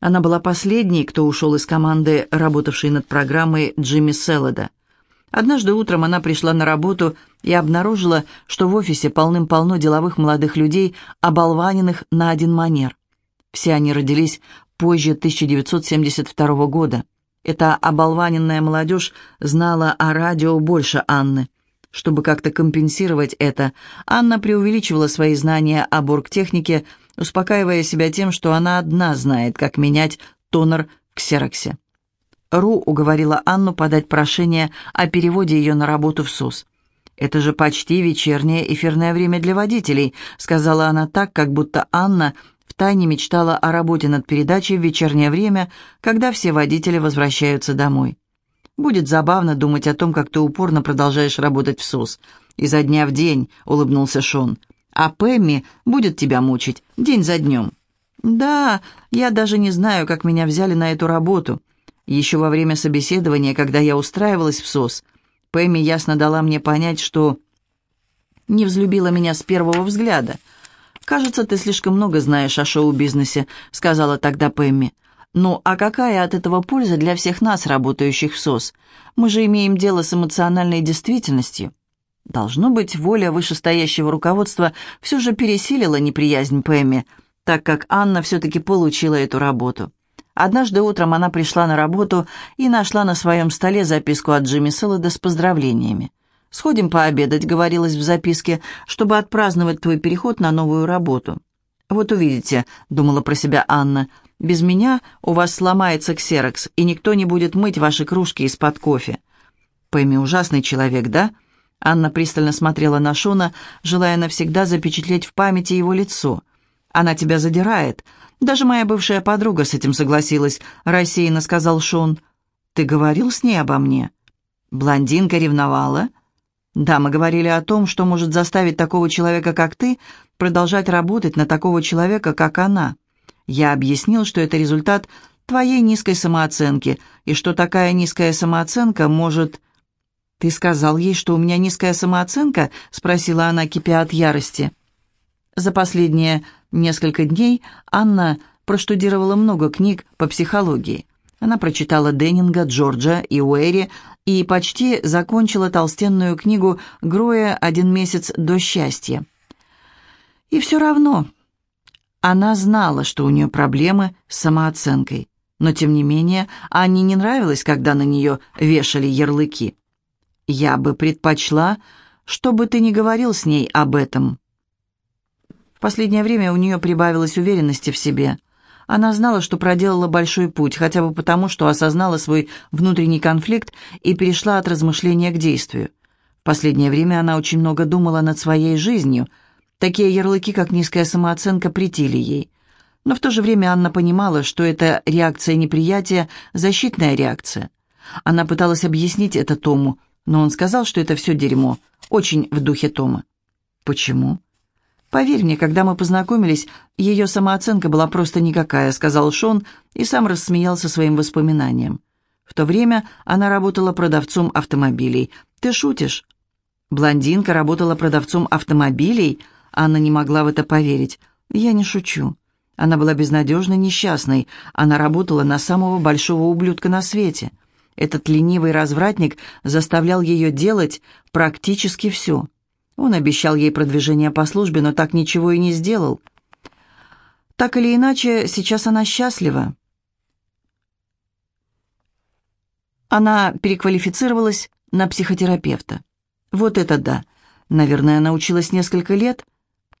Она была последней, кто ушел из команды, работавшей над программой Джимми Селлода. Однажды утром она пришла на работу и обнаружила, что в офисе полным-полно деловых молодых людей, оболваненных на один манер. Все они родились позже 1972 года. Эта оболваненная молодежь знала о радио больше Анны. Чтобы как-то компенсировать это, Анна преувеличивала свои знания об оргтехнике, успокаивая себя тем, что она одна знает, как менять тонер в ксероксе. Ру уговорила Анну подать прошение о переводе ее на работу в СУС. «Это же почти вечернее эфирное время для водителей», сказала она так, как будто Анна втайне мечтала о работе над передачей в вечернее время, когда все водители возвращаются домой. «Будет забавно думать о том, как ты упорно продолжаешь работать в СУС. Изо дня в день», — улыбнулся Шон. «А Пэмми будет тебя мучить день за днем». «Да, я даже не знаю, как меня взяли на эту работу. Еще во время собеседования, когда я устраивалась в СОС, Пэмми ясно дала мне понять, что не взлюбила меня с первого взгляда. «Кажется, ты слишком много знаешь о шоу-бизнесе», — сказала тогда Пэмми. «Ну, а какая от этого польза для всех нас, работающих в СОС? Мы же имеем дело с эмоциональной действительностью». Должно быть, воля вышестоящего руководства все же пересилила неприязнь Пэмми, так как Анна все-таки получила эту работу. Однажды утром она пришла на работу и нашла на своем столе записку от Джимми Селлода с поздравлениями. «Сходим пообедать», — говорилось в записке, «чтобы отпраздновать твой переход на новую работу». «Вот увидите», — думала про себя Анна, «без меня у вас сломается ксерокс, и никто не будет мыть ваши кружки из-под кофе». Пэмми ужасный человек, да? Анна пристально смотрела на Шона, желая навсегда запечатлеть в памяти его лицо. «Она тебя задирает», «Даже моя бывшая подруга с этим согласилась», — рассеянно сказал Шон. «Ты говорил с ней обо мне?» «Блондинка ревновала?» «Да, мы говорили о том, что может заставить такого человека, как ты, продолжать работать на такого человека, как она. Я объяснил, что это результат твоей низкой самооценки, и что такая низкая самооценка может...» «Ты сказал ей, что у меня низкая самооценка?» — спросила она, кипя от ярости. За последние несколько дней Анна проштудировала много книг по психологии. Она прочитала Деннинга, Джорджа и Уэри и почти закончила толстенную книгу Гроя «Один месяц до счастья». И все равно она знала, что у нее проблемы с самооценкой. Но, тем не менее, Анне не нравилось, когда на нее вешали ярлыки. «Я бы предпочла, чтобы ты не говорил с ней об этом», в последнее время у нее прибавилось уверенности в себе. Она знала, что проделала большой путь, хотя бы потому, что осознала свой внутренний конфликт и перешла от размышления к действию. В последнее время она очень много думала над своей жизнью. Такие ярлыки, как низкая самооценка, претили ей. Но в то же время Анна понимала, что это реакция неприятия, защитная реакция. Она пыталась объяснить это Тому, но он сказал, что это все дерьмо, очень в духе Тома. Почему? «Поверь мне, когда мы познакомились, ее самооценка была просто никакая», — сказал Шон и сам рассмеялся своим воспоминаниям. В то время она работала продавцом автомобилей. «Ты шутишь?» Блондинка работала продавцом автомобилей? Анна не могла в это поверить. «Я не шучу». Она была безнадежно несчастной. Она работала на самого большого ублюдка на свете. Этот ленивый развратник заставлял ее делать практически все. Он обещал ей продвижение по службе, но так ничего и не сделал. Так или иначе, сейчас она счастлива. Она переквалифицировалась на психотерапевта. Вот это да. Наверное, она училась несколько лет.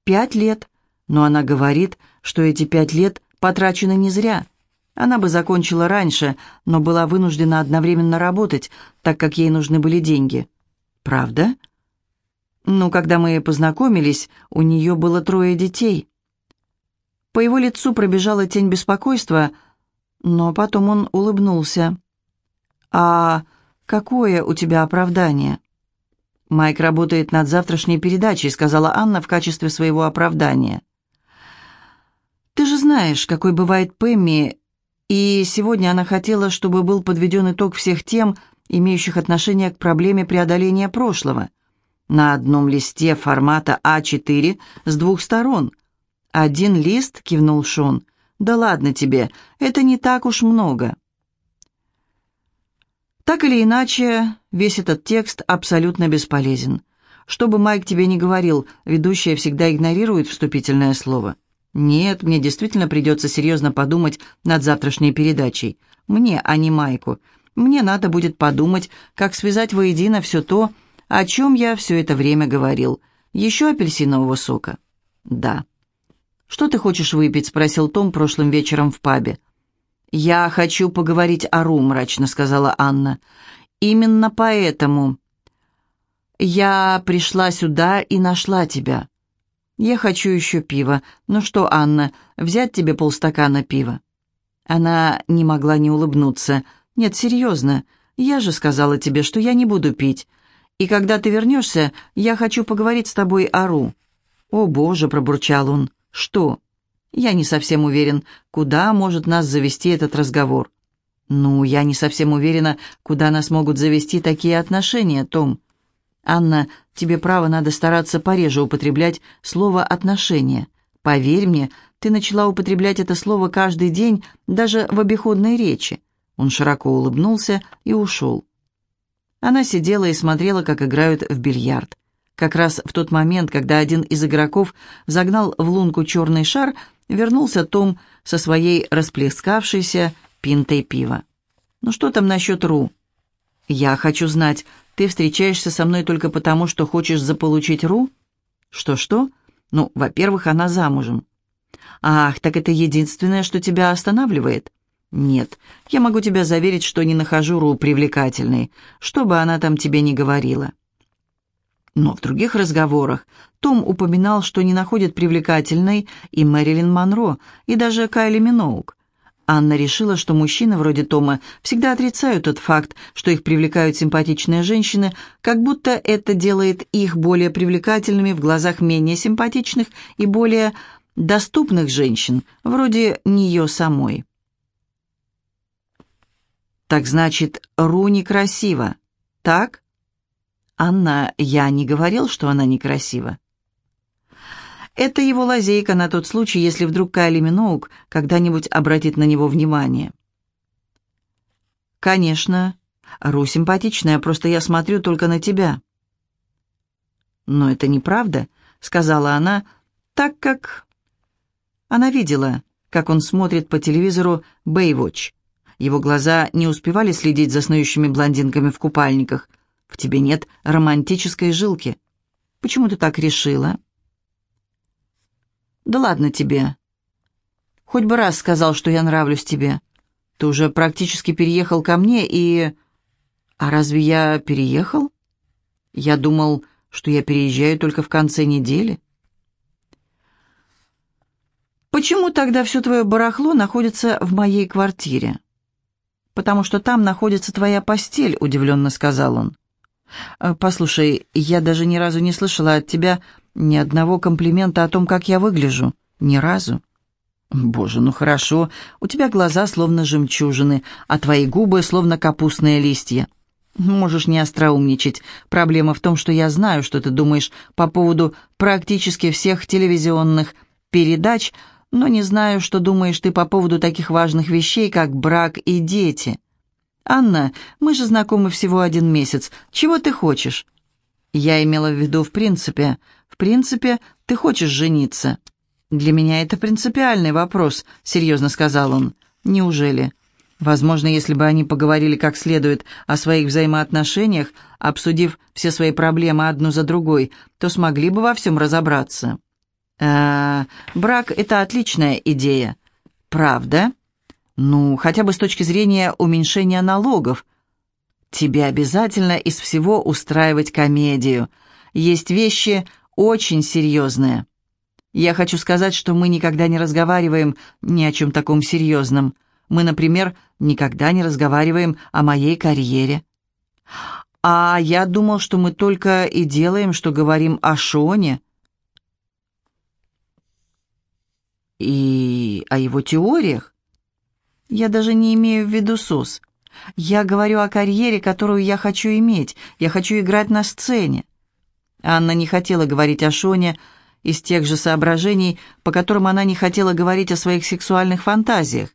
Пять лет. Но она говорит, что эти пять лет потрачены не зря. Она бы закончила раньше, но была вынуждена одновременно работать, так как ей нужны были деньги. Правда? Но когда мы познакомились, у нее было трое детей. По его лицу пробежала тень беспокойства, но потом он улыбнулся. «А какое у тебя оправдание?» «Майк работает над завтрашней передачей», — сказала Анна в качестве своего оправдания. «Ты же знаешь, какой бывает Пэмми, и сегодня она хотела, чтобы был подведен итог всех тем, имеющих отношение к проблеме преодоления прошлого на одном листе формата А4 с двух сторон. «Один лист», — кивнул Шон. «Да ладно тебе, это не так уж много». Так или иначе, весь этот текст абсолютно бесполезен. Что бы Майк тебе ни говорил, ведущая всегда игнорирует вступительное слово. Нет, мне действительно придется серьезно подумать над завтрашней передачей. Мне, а не Майку. Мне надо будет подумать, как связать воедино все то, о чем я все это время говорил. Еще апельсинового сока? Да. «Что ты хочешь выпить?» — спросил Том прошлым вечером в пабе. «Я хочу поговорить о Ру», — мрачно сказала Анна. «Именно поэтому я пришла сюда и нашла тебя. Я хочу еще пива. Ну что, Анна, взять тебе полстакана пива?» Она не могла не улыбнуться. «Нет, серьезно. Я же сказала тебе, что я не буду пить. И когда ты вернешься, я хочу поговорить с тобой о Ру». «О, Боже!» — пробурчал он. «Что?» «Я не совсем уверен, куда может нас завести этот разговор». «Ну, я не совсем уверена, куда нас могут завести такие отношения, Том». «Анна, тебе право надо стараться пореже употреблять слово «отношения». Поверь мне, ты начала употреблять это слово каждый день, даже в обиходной речи». Он широко улыбнулся и ушел. Она сидела и смотрела, как играют в бильярд. Как раз в тот момент, когда один из игроков загнал в лунку черный шар, вернулся Том со своей расплескавшейся пинтой пива. «Ну что там насчет Ру?» «Я хочу знать, ты встречаешься со мной только потому, что хочешь заполучить Ру?» «Что-что?» «Ну, во-первых, она замужем». «Ах, так это единственное, что тебя останавливает?» «Нет, я могу тебя заверить, что не нахожу Ру привлекательной, что бы она там тебе ни говорила». Но в других разговорах Том упоминал, что не находит привлекательной и Мэрилин Монро, и даже Кайли Миноук. Анна решила, что мужчины вроде Тома всегда отрицают тот факт, что их привлекают симпатичные женщины, как будто это делает их более привлекательными в глазах менее симпатичных и более доступных женщин, вроде нее самой. «Так значит, Ру некрасива, так?» «Анна, я не говорил, что она некрасива». Это его лазейка на тот случай, если вдруг Кайли Миноук когда-нибудь обратит на него внимание. «Конечно. Ру симпатичная, просто я смотрю только на тебя». «Но это неправда», — сказала она, так как... Она видела, как он смотрит по телевизору «Бэйвотч». Его глаза не успевали следить за снующими блондинками в купальниках. «В тебе нет романтической жилки. Почему ты так решила?» «Да ладно тебе. Хоть бы раз сказал, что я нравлюсь тебе. Ты уже практически переехал ко мне и...» «А разве я переехал? Я думал, что я переезжаю только в конце недели». «Почему тогда все твое барахло находится в моей квартире?» «Потому что там находится твоя постель», — удивленно сказал он. «Э, «Послушай, я даже ни разу не слышала от тебя ни одного комплимента о том, как я выгляжу. Ни разу. Боже, ну хорошо. У тебя глаза словно жемчужины, а твои губы словно капустные листья. Можешь не остроумничать. Проблема в том, что я знаю, что ты думаешь по поводу практически всех телевизионных передач, но не знаю, что думаешь ты по поводу таких важных вещей, как брак и дети. Анна, мы же знакомы всего один месяц. Чего ты хочешь? Я имела в виду в принципе. В принципе, ты хочешь жениться. Для меня это принципиальный вопрос, серьезно сказал он. Неужели? Возможно, если бы они поговорили как следует о своих взаимоотношениях, обсудив все свои проблемы одну за другой, то смогли бы во всем разобраться. Э, брак — это отличная идея. Правда? Ну, хотя бы с точки зрения уменьшения налогов. Тебе обязательно из всего устраивать комедию. Есть вещи очень серьезные. Я хочу сказать, что мы никогда не разговариваем ни о чем таком серьезном. Мы, например, никогда не разговариваем о моей карьере. А я думал, что мы только и делаем, что говорим о Шоне. И о его теориях. Я даже не имею в виду СОС. Я говорю о карьере, которую я хочу иметь. Я хочу играть на сцене. Анна не хотела говорить о Шоне, из тех же соображений, по которым она не хотела говорить о своих сексуальных фантазиях.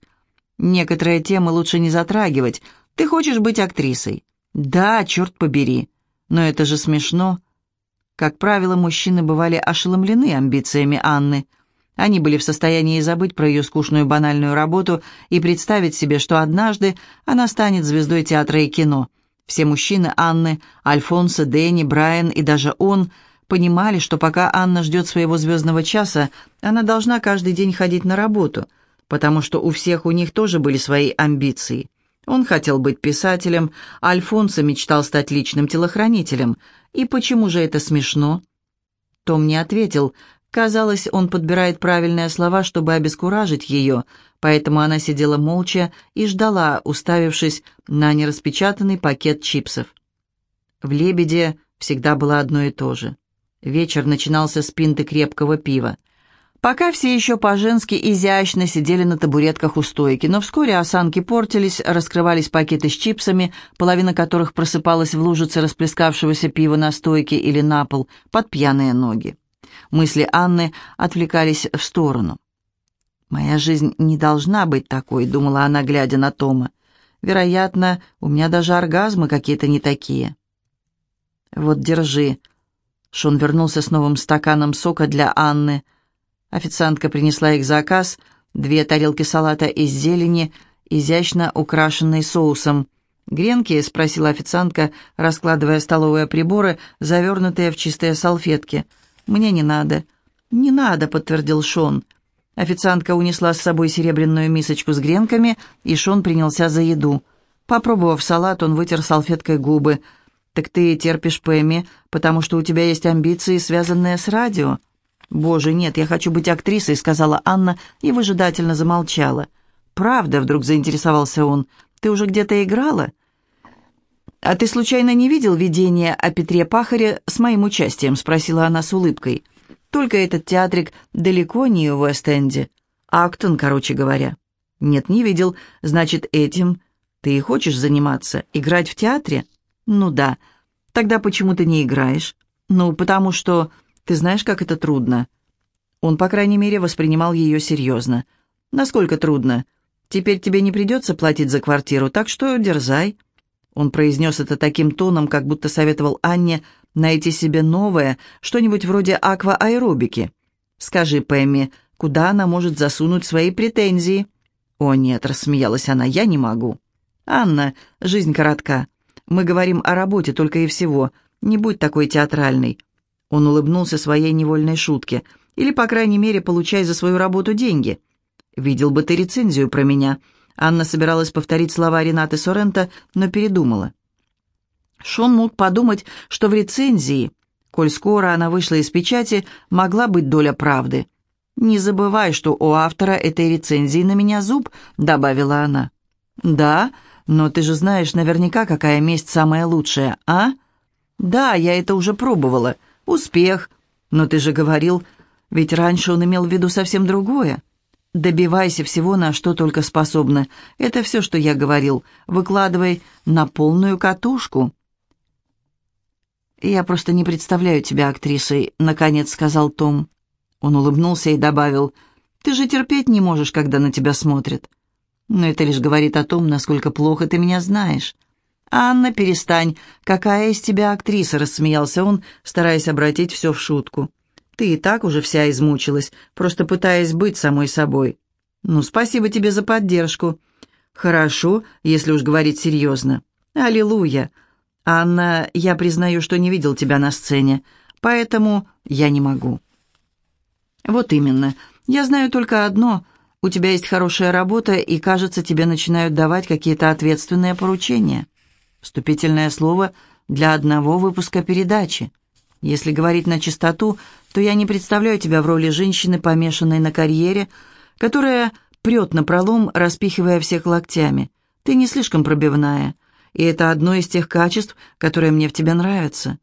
Некоторые темы лучше не затрагивать. Ты хочешь быть актрисой? Да, черт побери. Но это же смешно. Как правило, мужчины бывали ошеломлены амбициями Анны. Они были в состоянии забыть про ее скучную банальную работу и представить себе, что однажды она станет звездой театра и кино. Все мужчины Анны, Альфонсо, Дэнни, Брайан и даже он понимали, что пока Анна ждет своего звездного часа, она должна каждый день ходить на работу, потому что у всех у них тоже были свои амбиции. Он хотел быть писателем, а Альфонсо мечтал стать личным телохранителем. И почему же это смешно? Том не ответил. Казалось, он подбирает правильные слова, чтобы обескуражить ее, поэтому она сидела молча и ждала, уставившись на нераспечатанный пакет чипсов. В «Лебеде» всегда было одно и то же. Вечер начинался с пинты крепкого пива. Пока все еще по-женски изящно сидели на табуретках у стойки, но вскоре осанки портились, раскрывались пакеты с чипсами, половина которых просыпалась в лужице расплескавшегося пива на стойке или на пол под пьяные ноги. Мысли Анны отвлекались в сторону. «Моя жизнь не должна быть такой», — думала она, глядя на Тома. «Вероятно, у меня даже оргазмы какие-то не такие». «Вот, держи». Шон вернулся с новым стаканом сока для Анны — Официантка принесла их заказ, две тарелки салата из зелени, изящно украшенной соусом. «Гренки?» — спросила официантка, раскладывая столовые приборы, завернутые в чистые салфетки. «Мне не надо». «Не надо», — подтвердил Шон. Официантка унесла с собой серебряную мисочку с гренками, и Шон принялся за еду. Попробовав салат, он вытер салфеткой губы. «Так ты терпишь Пэмми, потому что у тебя есть амбиции, связанные с радио?» «Боже, нет, я хочу быть актрисой», — сказала Анна и выжидательно замолчала. «Правда?» — вдруг заинтересовался он. «Ты уже где-то играла?» «А ты случайно не видел видение о Петре Пахаре с моим участием?» — спросила она с улыбкой. «Только этот театрик далеко не в Уэст-Энде. Актон, короче говоря». «Нет, не видел. Значит, этим ты и хочешь заниматься? Играть в театре?» «Ну да. Тогда почему ты не играешь?» «Ну, потому что ты знаешь, как это трудно?» Он, по крайней мере, воспринимал ее серьезно. «Насколько трудно? Теперь тебе не придется платить за квартиру, так что дерзай». Он произнес это таким тоном, как будто советовал Анне найти себе новое, что-нибудь вроде аквааэробики. «Скажи, Пэмми, куда она может засунуть свои претензии?» «О нет», — рассмеялась она, — «я не могу». «Анна, жизнь коротка. Мы говорим о работе только и всего. Не будь такой театральной. Он улыбнулся своей невольной шутке. «Или, по крайней мере, получай за свою работу деньги». «Видел бы ты рецензию про меня». Анна собиралась повторить слова Ренаты Сорента, но передумала. Шон мог подумать, что в рецензии, коль скоро она вышла из печати, могла быть доля правды. «Не забывай, что у автора этой рецензии на меня зуб», — добавила она. «Да, но ты же знаешь наверняка, какая месть самая лучшая, а?» «Да, я это уже пробовала. «Успех. Но ты же говорил, ведь раньше он имел в виду совсем другое. Добивайся всего, на что только способна. Это все, что я говорил. Выкладывай на полную катушку». «Я просто не представляю тебя актрисой», — наконец сказал Том. Он улыбнулся и добавил, «Ты же терпеть не можешь, когда на тебя смотрят». «Но это лишь говорит о том, насколько плохо ты меня знаешь. «Анна, перестань! Какая из тебя актриса?» — рассмеялся он, стараясь обратить все в шутку. «Ты и так уже вся измучилась, просто пытаясь быть самой собой. Ну, спасибо тебе за поддержку. Хорошо, если уж говорить серьезно. Аллилуйя! Анна, я признаю, что не видел тебя на сцене, поэтому я не могу». «Вот именно. Я знаю только одно. У тебя есть хорошая работа, и, кажется, тебе начинают давать какие-то ответственные поручения». Вступительное слово для одного выпуска передачи. Если говорить на чистоту, то я не представляю тебя в роли женщины, помешанной на карьере, которая прет на пролом, распихивая всех локтями. Ты не слишком пробивная, и это одно из тех качеств, которые мне в тебе нравятся.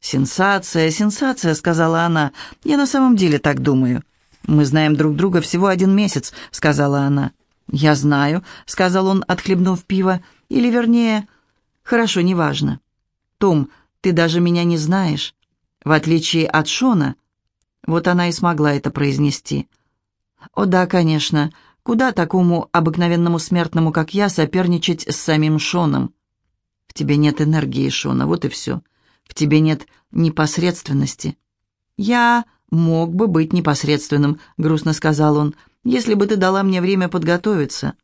«Сенсация, сенсация», — сказала она. «Я на самом деле так думаю». «Мы знаем друг друга всего один месяц», — сказала она. «Я знаю», — сказал он, отхлебнув пиво, «или, вернее, Хорошо, неважно. Том, ты даже меня не знаешь. В отличие от Шона, Вот она и смогла это произнести. «О да, конечно. Куда такому обыкновенному смертному, как я, соперничать с самим Шоном?» «В тебе нет энергии, Шона, вот и все. В тебе нет непосредственности». «Я мог бы быть непосредственным», — грустно сказал он, «если бы ты дала мне время подготовиться».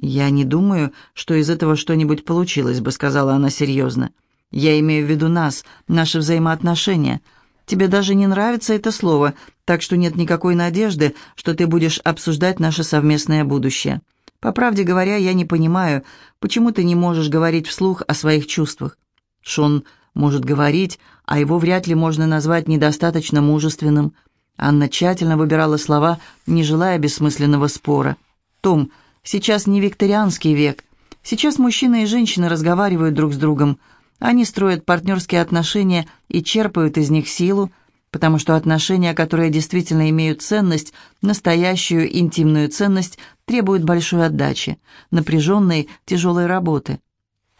«Я не думаю, что из этого что-нибудь получилось бы», — сказала она серьезно. «Я имею в виду нас, наши взаимоотношения. Тебе даже не нравится это слово, так что нет никакой надежды, что ты будешь обсуждать наше совместное будущее. По правде говоря, я не понимаю, почему ты не можешь говорить вслух о своих чувствах. Шон может говорить, а его вряд ли можно назвать недостаточно мужественным. Анна тщательно выбирала слова, не желая бессмысленного спора. «Том, сейчас не викторианский век. Сейчас мужчины и женщины разговаривают друг с другом. Они строят партнерские отношения и черпают из них силу, потому что отношения, которые действительно имеют ценность, настоящую интимную ценность, требуют большой отдачи, напряженной, тяжелой работы.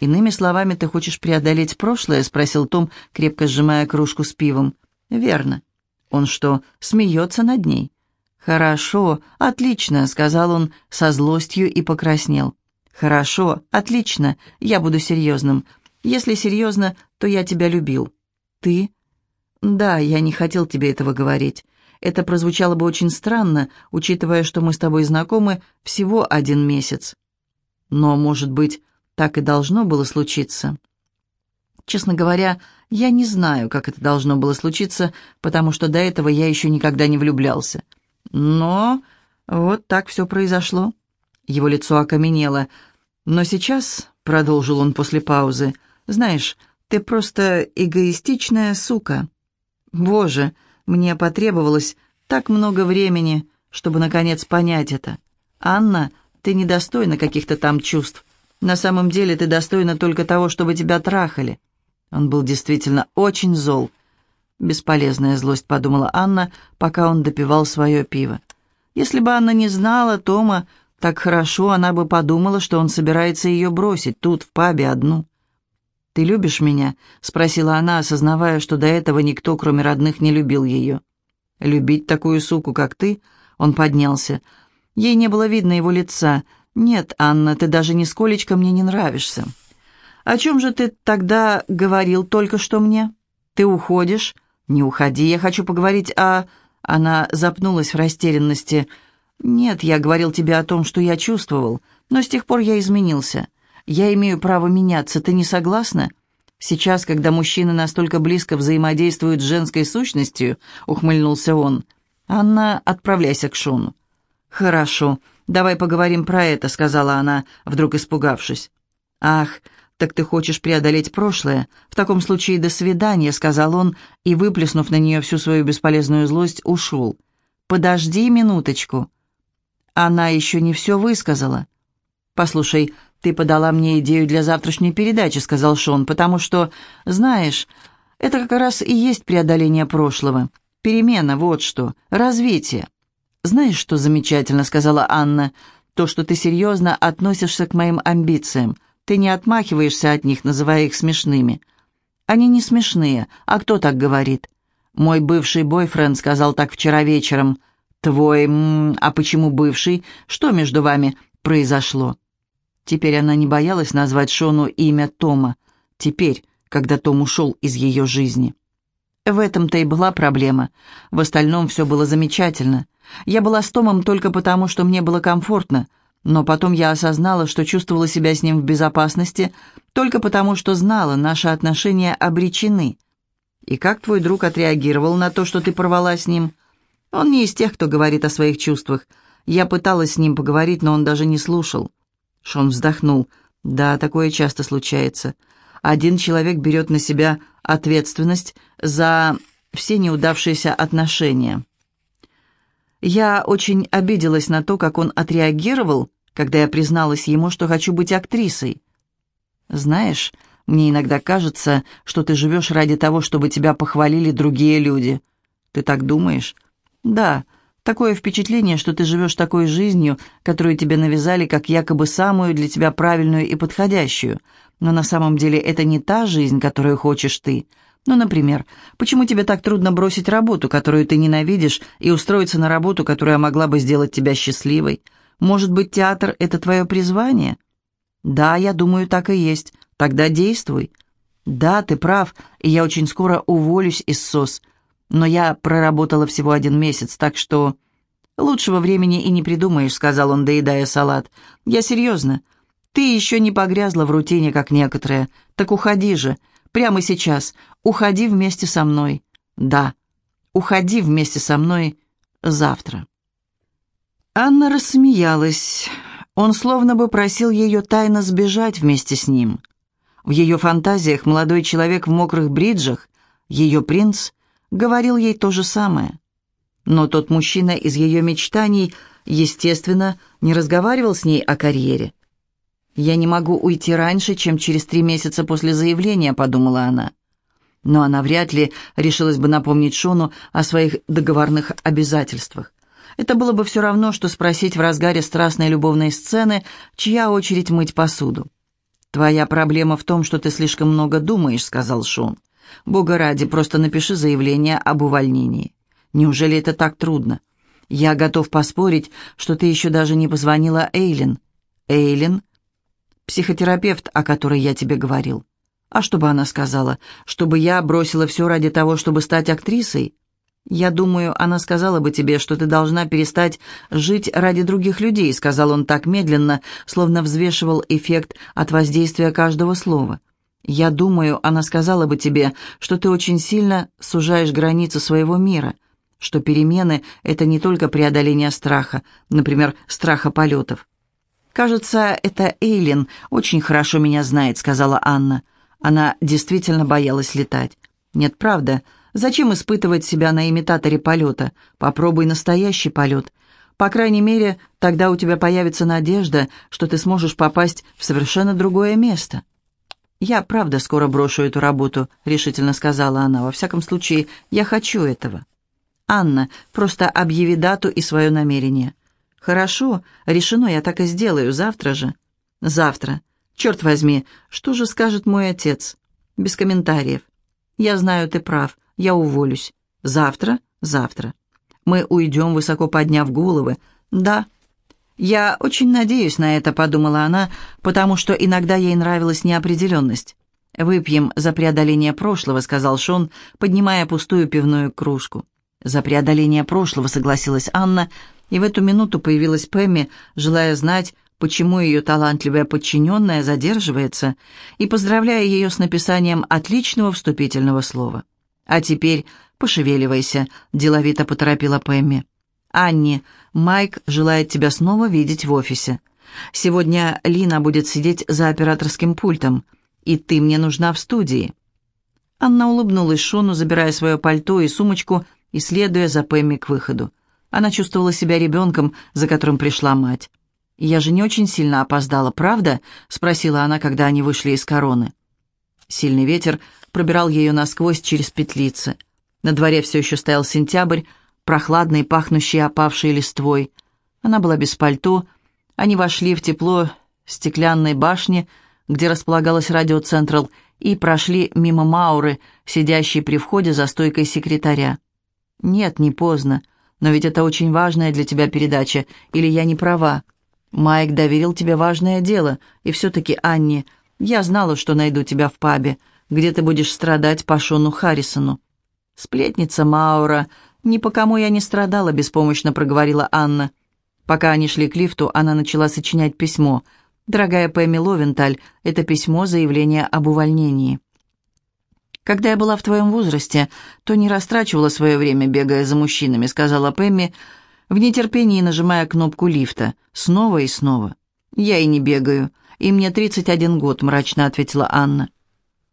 «Иными словами, ты хочешь преодолеть прошлое?» — спросил Том, крепко сжимая кружку с пивом. «Верно. Он что, смеется над ней?» «Хорошо, отлично», — сказал он со злостью и покраснел. «Хорошо, отлично, я буду серьезным. Если серьезно, то я тебя любил. Ты? Да, я не хотел тебе этого говорить. Это прозвучало бы очень странно, учитывая, что мы с тобой знакомы всего один месяц. Но, может быть, так и должно было случиться. Честно говоря, я не знаю, как это должно было случиться, потому что до этого я еще никогда не влюблялся. Но вот так все произошло. Его лицо окаменело. Но сейчас, — продолжил он после паузы, — знаешь, ты просто эгоистичная сука. Боже, мне потребовалось так много времени, чтобы наконец понять это. Анна, ты недостойна каких-то там чувств. На самом деле ты достойна только того, чтобы тебя трахали. Он был действительно очень зол. Бесполезная злость, подумала Анна, пока он допивал свое пиво. Если бы Анна не знала Тома так хорошо, она бы подумала, что он собирается ее бросить тут, в пабе, одну. «Ты любишь меня?» — спросила она, осознавая, что до этого никто, кроме родных, не любил ее. «Любить такую суку, как ты?» Он поднялся. Ей не было видно его лица. «Нет, Анна, ты даже нисколечко мне не нравишься». «О чем же ты тогда говорил только что мне? Ты уходишь?» «Не уходи, я хочу поговорить о...» Она запнулась в растерянности. «Нет, я говорил тебе о том, что я чувствовал, но с тех пор я изменился. Я имею право меняться, ты не согласна? Сейчас, когда мужчины настолько близко взаимодействуют с женской сущностью, ухмыльнулся он. Анна, отправляйся к Шону. Хорошо, давай поговорим про это, сказала она, вдруг испугавшись. Ах, так ты хочешь преодолеть прошлое? В таком случае до свидания, сказал он и, выплеснув на нее всю свою бесполезную злость, ушел. Подожди минуточку. Она еще не все высказала. «Послушай, «Ты подала мне идею для завтрашней передачи», — сказал Шон, «потому что, знаешь, это как раз и есть преодоление прошлого. Перемена, вот что, развитие». «Знаешь, что замечательно», — сказала Анна, «то, что ты серьезно относишься к моим амбициям. Ты не отмахиваешься от них, называя их смешными». «Они не смешные. А кто так говорит?» «Мой бывший бойфренд сказал так вчера вечером». «Твой... а почему бывший? Что между вами произошло?» Теперь она не боялась назвать Шону имя Тома. Теперь, когда Том ушел из ее жизни. В этом-то и была проблема. В остальном все было замечательно. Я была с Томом только потому, что мне было комфортно, но потом я осознала, что чувствовала себя с ним в безопасности только потому, что знала, наши отношения обречены. И как твой друг отреагировал на то, что ты порвала с ним? Он не из тех, кто говорит о своих чувствах. Я пыталась с ним поговорить, но он даже не слушал. Шон вздохнул. «Да, такое часто случается. Один человек берет на себя ответственность за все неудавшиеся отношения». Я очень обиделась на то, как он отреагировал, когда я призналась ему, что хочу быть актрисой. «Знаешь, мне иногда кажется, что ты живешь ради того, чтобы тебя похвалили другие люди. Ты так думаешь?» «Да, Такое впечатление, что ты живешь такой жизнью, которую тебе навязали как якобы самую для тебя правильную и подходящую. Но на самом деле это не та жизнь, которую хочешь ты. Ну, например, почему тебе так трудно бросить работу, которую ты ненавидишь, и устроиться на работу, которая могла бы сделать тебя счастливой? Может быть, театр — это твое призвание? Да, я думаю, так и есть. Тогда действуй. Да, ты прав, и я очень скоро уволюсь из СОС. Но я проработала всего один месяц, так что... «Лучшего времени и не придумаешь», — сказал он, доедая салат. «Я серьезно. Ты еще не погрязла в рутине, как некоторые. Так уходи же. Прямо сейчас. Уходи вместе со мной. Да, уходи вместе со мной завтра». Анна рассмеялась. Он словно бы просил ее тайно сбежать вместе с ним. В ее фантазиях молодой человек в мокрых бриджах, ее принц, говорил ей то же самое. Но тот мужчина из ее мечтаний, естественно, не разговаривал с ней о карьере. «Я не могу уйти раньше, чем через три месяца после заявления», — подумала она. Но она вряд ли решилась бы напомнить Шону о своих договорных обязательствах. Это было бы все равно, что спросить в разгаре страстной любовной сцены, чья очередь мыть посуду. «Твоя проблема в том, что ты слишком много думаешь», — сказал Шон. «Бога ради, просто напиши заявление об увольнении. Неужели это так трудно? Я готов поспорить, что ты еще даже не позвонила Эйлин. Эйлин — психотерапевт, о которой я тебе говорил. А что бы она сказала? Чтобы я бросила все ради того, чтобы стать актрисой?» «Я думаю, она сказала бы тебе, что ты должна перестать жить ради других людей», сказал он так медленно, словно взвешивал эффект от воздействия каждого слова. «Я думаю, она сказала бы тебе, что ты очень сильно сужаешь границы своего мира, что перемены — это не только преодоление страха, например, страха полетов». «Кажется, это Эйлин очень хорошо меня знает», — сказала Анна. Она действительно боялась летать. «Нет, правда». Зачем испытывать себя на имитаторе полета? Попробуй настоящий полет. По крайней мере, тогда у тебя появится надежда, что ты сможешь попасть в совершенно другое место. «Я правда скоро брошу эту работу», — решительно сказала она. «Во всяком случае, я хочу этого». «Анна, просто объяви дату и свое намерение». «Хорошо, решено, я так и сделаю. Завтра же». «Завтра. Черт возьми, что же скажет мой отец?» «Без комментариев». «Я знаю, ты прав. Я уволюсь. Завтра? Завтра. Мы уйдем, высоко подняв головы. Да. Я очень надеюсь на это, подумала она, потому что иногда ей нравилась неопределенность. «Выпьем за преодоление прошлого», — сказал Шон, поднимая пустую пивную кружку. «За преодоление прошлого», — согласилась Анна, и в эту минуту появилась Пэмми, желая знать, почему ее талантливая подчиненная задерживается, и поздравляя ее с написанием отличного вступительного слова. «А теперь пошевеливайся», — деловито поторопила Пэмми. «Анни, Майк желает тебя снова видеть в офисе. Сегодня Лина будет сидеть за операторским пультом, и ты мне нужна в студии». Анна улыбнулась Шону, забирая свое пальто и сумочку и следуя за Пэмми к выходу. Она чувствовала себя ребенком, за которым пришла мать. «Я же не очень сильно опоздала, правда?» — спросила она, когда они вышли из короны. Сильный ветер пробирал ее насквозь через петлицы. На дворе все еще стоял сентябрь, прохладный, пахнущий опавшей листвой. Она была без пальто. Они вошли в тепло стеклянной башни, где располагалась радио «Централ», и прошли мимо Мауры, сидящей при входе за стойкой секретаря. «Нет, не поздно. Но ведь это очень важная для тебя передача, или я не права? Майк доверил тебе важное дело, и все-таки, Анни, я знала, что найду тебя в пабе где ты будешь страдать по Шону Харрисону». «Сплетница Маура. Ни по кому я не страдала», — беспомощно проговорила Анна. Пока они шли к лифту, она начала сочинять письмо. «Дорогая Пэмми Ловенталь, это письмо заявление об увольнении». «Когда я была в твоем возрасте, то не растрачивала свое время, бегая за мужчинами», — сказала Пэмми, в нетерпении нажимая кнопку лифта. Снова и снова. «Я и не бегаю, и мне 31 год», — мрачно ответила Анна.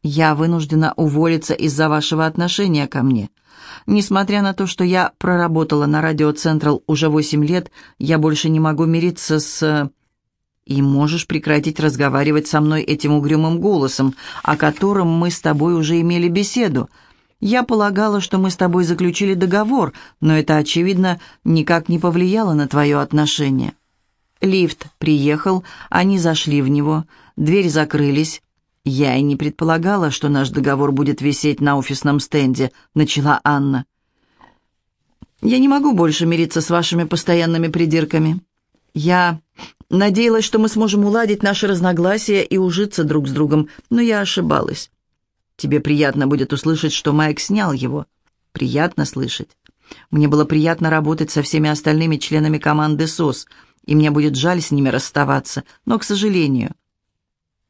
Я вынуждена уволиться из-за вашего отношения ко мне. Несмотря на то, что я проработала на радио Централ уже восемь лет, я больше не могу мириться с... И можешь прекратить разговаривать со мной этим угрюмым голосом, о котором мы с тобой уже имели беседу. Я полагала, что мы с тобой заключили договор, но это, очевидно, никак не повлияло на твое отношение. Лифт приехал, они зашли в него, дверь закрылись, «Я и не предполагала, что наш договор будет висеть на офисном стенде», — начала Анна. «Я не могу больше мириться с вашими постоянными придирками. Я надеялась, что мы сможем уладить наши разногласия и ужиться друг с другом, но я ошибалась. Тебе приятно будет услышать, что Майк снял его. Приятно слышать. Мне было приятно работать со всеми остальными членами команды СОС, и мне будет жаль с ними расставаться, но, к сожалению,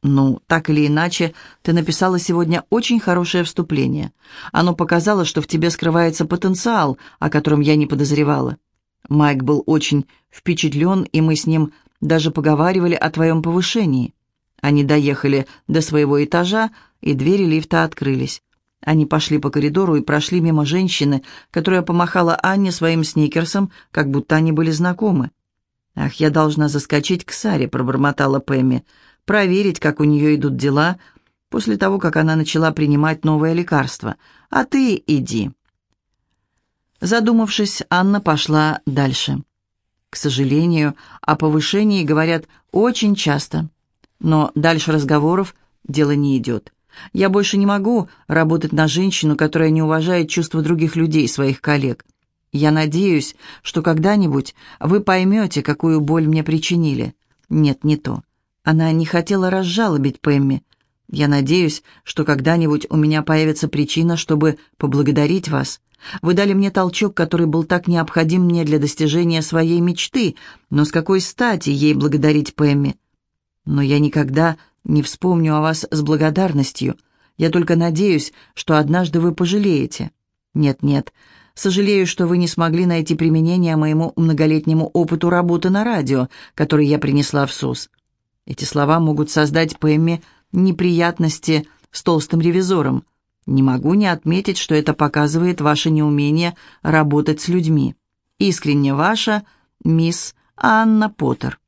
«Ну, так или иначе, ты написала сегодня очень хорошее вступление. Оно показало, что в тебе скрывается потенциал, о котором я не подозревала. Майк был очень впечатлен, и мы с ним даже поговаривали о твоем повышении. Они доехали до своего этажа, и двери лифта открылись. Они пошли по коридору и прошли мимо женщины, которая помахала Анне своим сникерсом, как будто они были знакомы. «Ах, я должна заскочить к Саре», — пробормотала Пэмми проверить, как у нее идут дела, после того, как она начала принимать новое лекарство. А ты иди». Задумавшись, Анна пошла дальше. К сожалению, о повышении говорят очень часто. Но дальше разговоров дело не идет. Я больше не могу работать на женщину, которая не уважает чувства других людей, своих коллег. Я надеюсь, что когда-нибудь вы поймете, какую боль мне причинили. Нет, не то. Она не хотела разжалобить Пэмми. Я надеюсь, что когда-нибудь у меня появится причина, чтобы поблагодарить вас. Вы дали мне толчок, который был так необходим мне для достижения своей мечты, но с какой стати ей благодарить Пэмми? Но я никогда не вспомню о вас с благодарностью. Я только надеюсь, что однажды вы пожалеете. Нет-нет, сожалею, что вы не смогли найти применение моему многолетнему опыту работы на радио, который я принесла в СУС. Эти слова могут создать Пэмми неприятности с толстым ревизором. Не могу не отметить, что это показывает ваше неумение работать с людьми. Искренне ваша, мисс Анна Поттер.